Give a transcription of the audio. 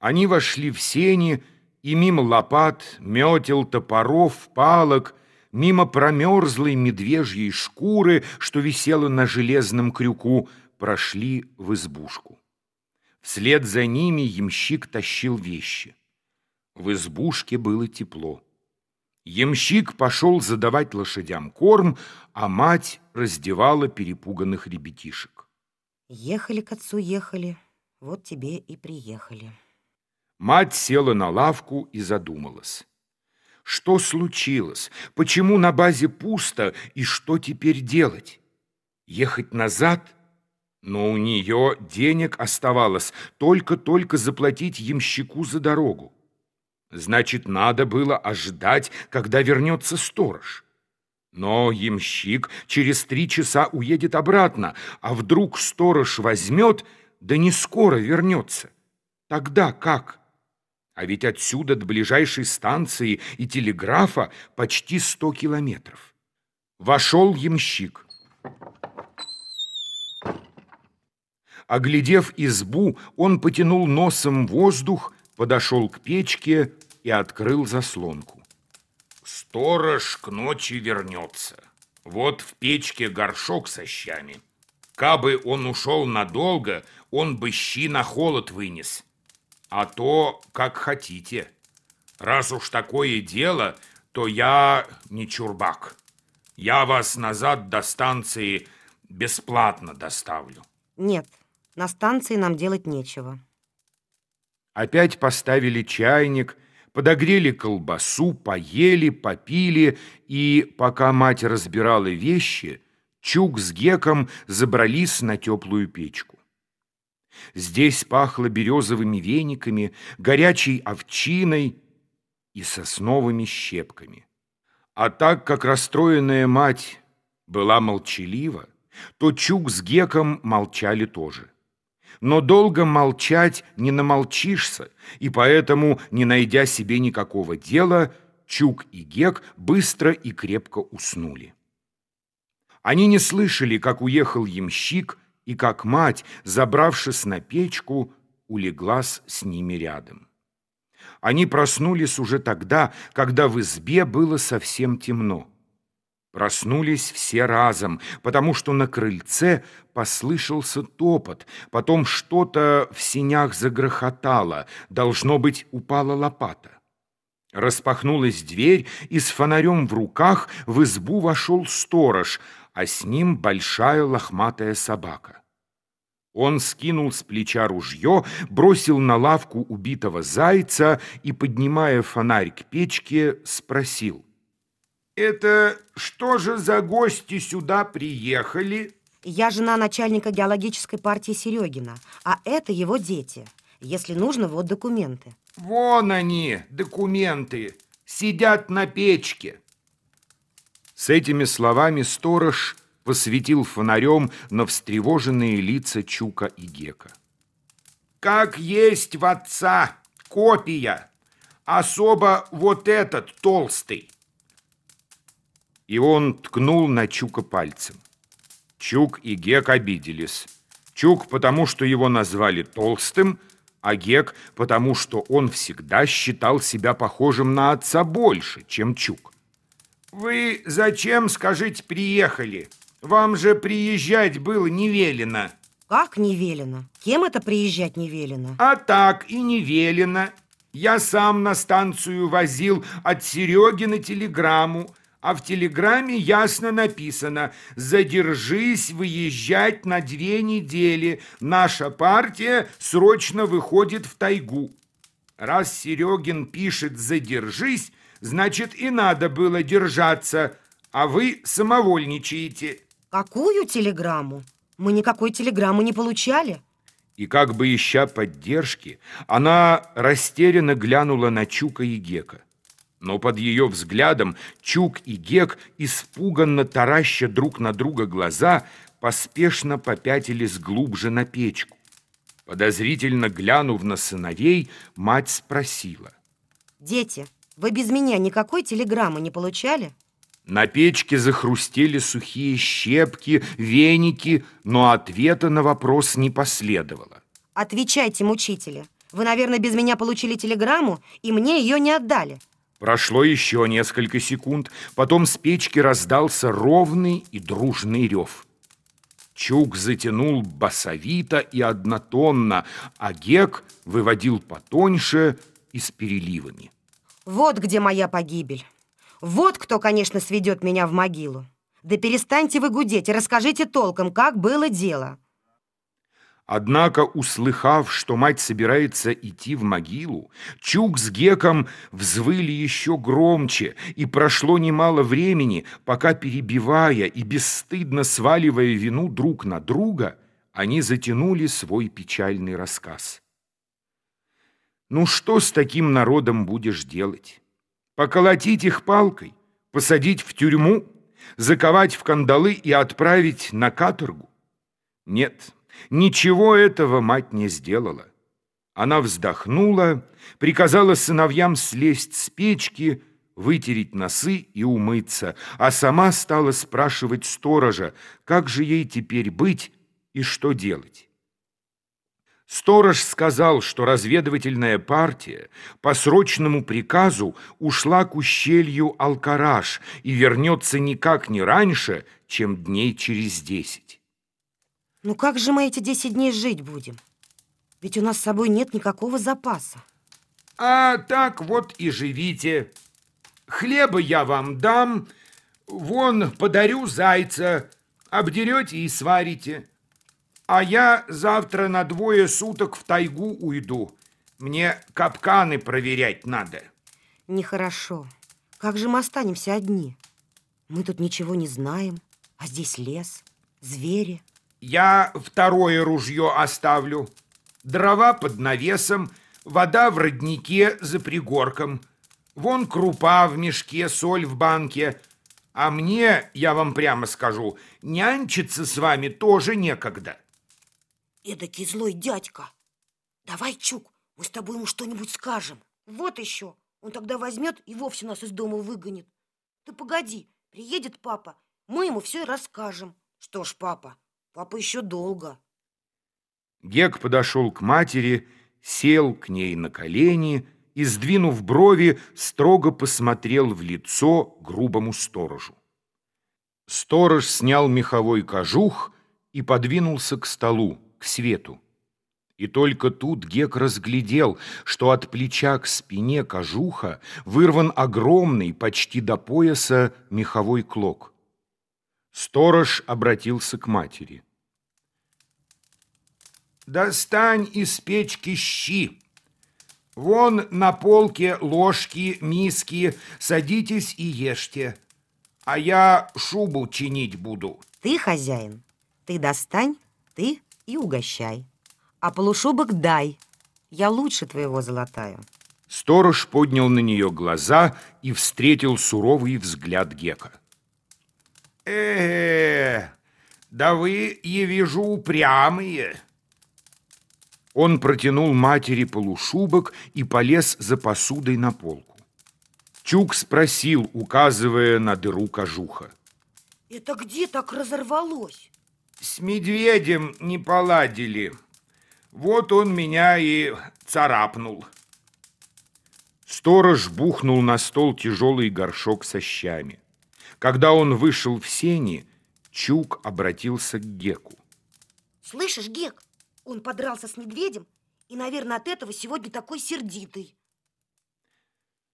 Они вошли в сени, и мимо лопат, метел, топоров, палок, мимо промерзлой медвежьей шкуры, что висела на железном крюку, прошли в избушку. Вслед за ними ямщик тащил вещи. В избушке было тепло. Ямщик пошел задавать лошадям корм, а мать раздевала перепуганных ребятишек. Ехали к отцу, ехали, вот тебе и приехали. Мать села на лавку и задумалась. Что случилось? Почему на базе пусто? И что теперь делать? Ехать назад? Но у нее денег оставалось только-только заплатить ямщику за дорогу. Значит, надо было ожидать, когда вернется сторож. Но ямщик через три часа уедет обратно, а вдруг сторож возьмет, да не скоро вернется. Тогда как? А ведь отсюда до ближайшей станции и телеграфа почти сто километров. Вошел ямщик. Оглядев избу, он потянул носом воздух, подошел к печке и открыл заслонку. Сторож к ночи вернется. Вот в печке горшок со щами. Кабы он ушел надолго, он бы щи на холод вынес а то, как хотите. Раз уж такое дело, то я не чурбак. Я вас назад до станции бесплатно доставлю. Нет, на станции нам делать нечего. Опять поставили чайник, подогрели колбасу, поели, попили, и, пока мать разбирала вещи, Чук с Геком забрались на теплую печку. Здесь пахло березовыми вениками, горячей овчиной и сосновыми щепками. А так как расстроенная мать была молчалива, то Чук с Геком молчали тоже. Но долго молчать не намолчишься, и поэтому, не найдя себе никакого дела, Чук и Гек быстро и крепко уснули. Они не слышали, как уехал ямщик, и как мать, забравшись на печку, улеглась с ними рядом. Они проснулись уже тогда, когда в избе было совсем темно. Проснулись все разом, потому что на крыльце послышался топот, потом что-то в синях загрохотало, должно быть, упала лопата. Распахнулась дверь, и с фонарем в руках в избу вошел сторож, а с ним большая лохматая собака. Он скинул с плеча ружье, бросил на лавку убитого зайца и, поднимая фонарь к печке, спросил. «Это что же за гости сюда приехали?» Я жена начальника геологической партии Серегина, а это его дети. Если нужно, вот документы. Вон они, документы, сидят на печке. С этими словами сторож посветил фонарем на встревоженные лица Чука и Гека. «Как есть в отца копия, особо вот этот толстый!» И он ткнул на Чука пальцем. Чук и Гек обиделись. Чук, потому что его назвали толстым, а Гек, потому что он всегда считал себя похожим на отца больше, чем Чук. «Вы зачем, скажите, приехали?» Вам же приезжать было не велено. Как не велено? Кем это приезжать не велено? А так и не велено. Я сам на станцию возил от Сереги на телеграмму, а в телеграмме ясно написано «Задержись выезжать на две недели. Наша партия срочно выходит в тайгу». Раз Серегин пишет «задержись», значит и надо было держаться, а вы самовольничаете. Какую телеграмму? Мы никакой телеграммы не получали. И как бы ища поддержки, она растерянно глянула на Чука и Гека. Но под ее взглядом Чук и Гек, испуганно тараща друг на друга глаза, поспешно попятились глубже на печку. Подозрительно глянув на сыновей, мать спросила. «Дети, вы без меня никакой телеграммы не получали?» На печке захрустели сухие щепки, веники, но ответа на вопрос не последовало. Отвечайте, мучители. Вы, наверное, без меня получили телеграмму, и мне ее не отдали. Прошло еще несколько секунд, потом с печки раздался ровный и дружный рев. Чук затянул басовито и однотонно, а Гек выводил потоньше и с переливами. Вот где моя погибель. Вот кто, конечно, сведет меня в могилу. Да перестаньте вы гудеть и расскажите толком, как было дело. Однако, услыхав, что мать собирается идти в могилу, Чук с Геком взвыли еще громче, и прошло немало времени, пока, перебивая и бесстыдно сваливая вину друг на друга, они затянули свой печальный рассказ. «Ну что с таким народом будешь делать? Поколотить их палкой, посадить в тюрьму, заковать в кандалы и отправить на каторгу? Нет». Ничего этого мать не сделала. Она вздохнула, приказала сыновьям слезть с печки, вытереть носы и умыться, а сама стала спрашивать сторожа, как же ей теперь быть и что делать. Сторож сказал, что разведывательная партия по срочному приказу ушла к ущелью Алкараш и вернется никак не раньше, чем дней через десять. Ну как же мы эти 10 дней жить будем? Ведь у нас с собой нет никакого запаса. А так вот и живите. Хлеба я вам дам, вон подарю зайца, обдерете и сварите. А я завтра на двое суток в тайгу уйду. Мне капканы проверять надо. Нехорошо. Как же мы останемся одни? Мы тут ничего не знаем, а здесь лес, звери. Я второе ружье оставлю. Дрова под навесом, вода в роднике за пригорком. Вон крупа в мешке, соль в банке. А мне, я вам прямо скажу, нянчиться с вами тоже некогда. Эдакий злой дядька. Давай, Чук, мы с тобой ему что-нибудь скажем. Вот еще. Он тогда возьмет и вовсе нас из дома выгонит. Ты погоди, приедет папа, мы ему все и расскажем. Что ж, папа, Папа еще долго. Гек подошел к матери, сел к ней на колени и, сдвинув брови, строго посмотрел в лицо грубому сторожу. Сторож снял меховой кожух и подвинулся к столу, к свету. И только тут Гек разглядел, что от плеча к спине кожуха вырван огромный, почти до пояса, меховой клок. Сторож обратился к матери. «Достань из печки щи. Вон на полке ложки, миски. Садитесь и ешьте. А я шубу чинить буду». «Ты хозяин. Ты достань, ты и угощай. А полушубок дай. Я лучше твоего золотаю». Сторож поднял на нее глаза и встретил суровый взгляд Гека э, да вы, я вижу, упрямые. Он протянул матери полушубок и полез за посудой на полку. Чук спросил, указывая на дыру кожуха. Это где так разорвалось? С медведем не поладили. Вот он меня и царапнул. Сторож бухнул на стол тяжелый горшок со щами. Когда он вышел в сени, Чук обратился к Геку. Слышишь, Гек, он подрался с медведем и, наверное, от этого сегодня такой сердитый.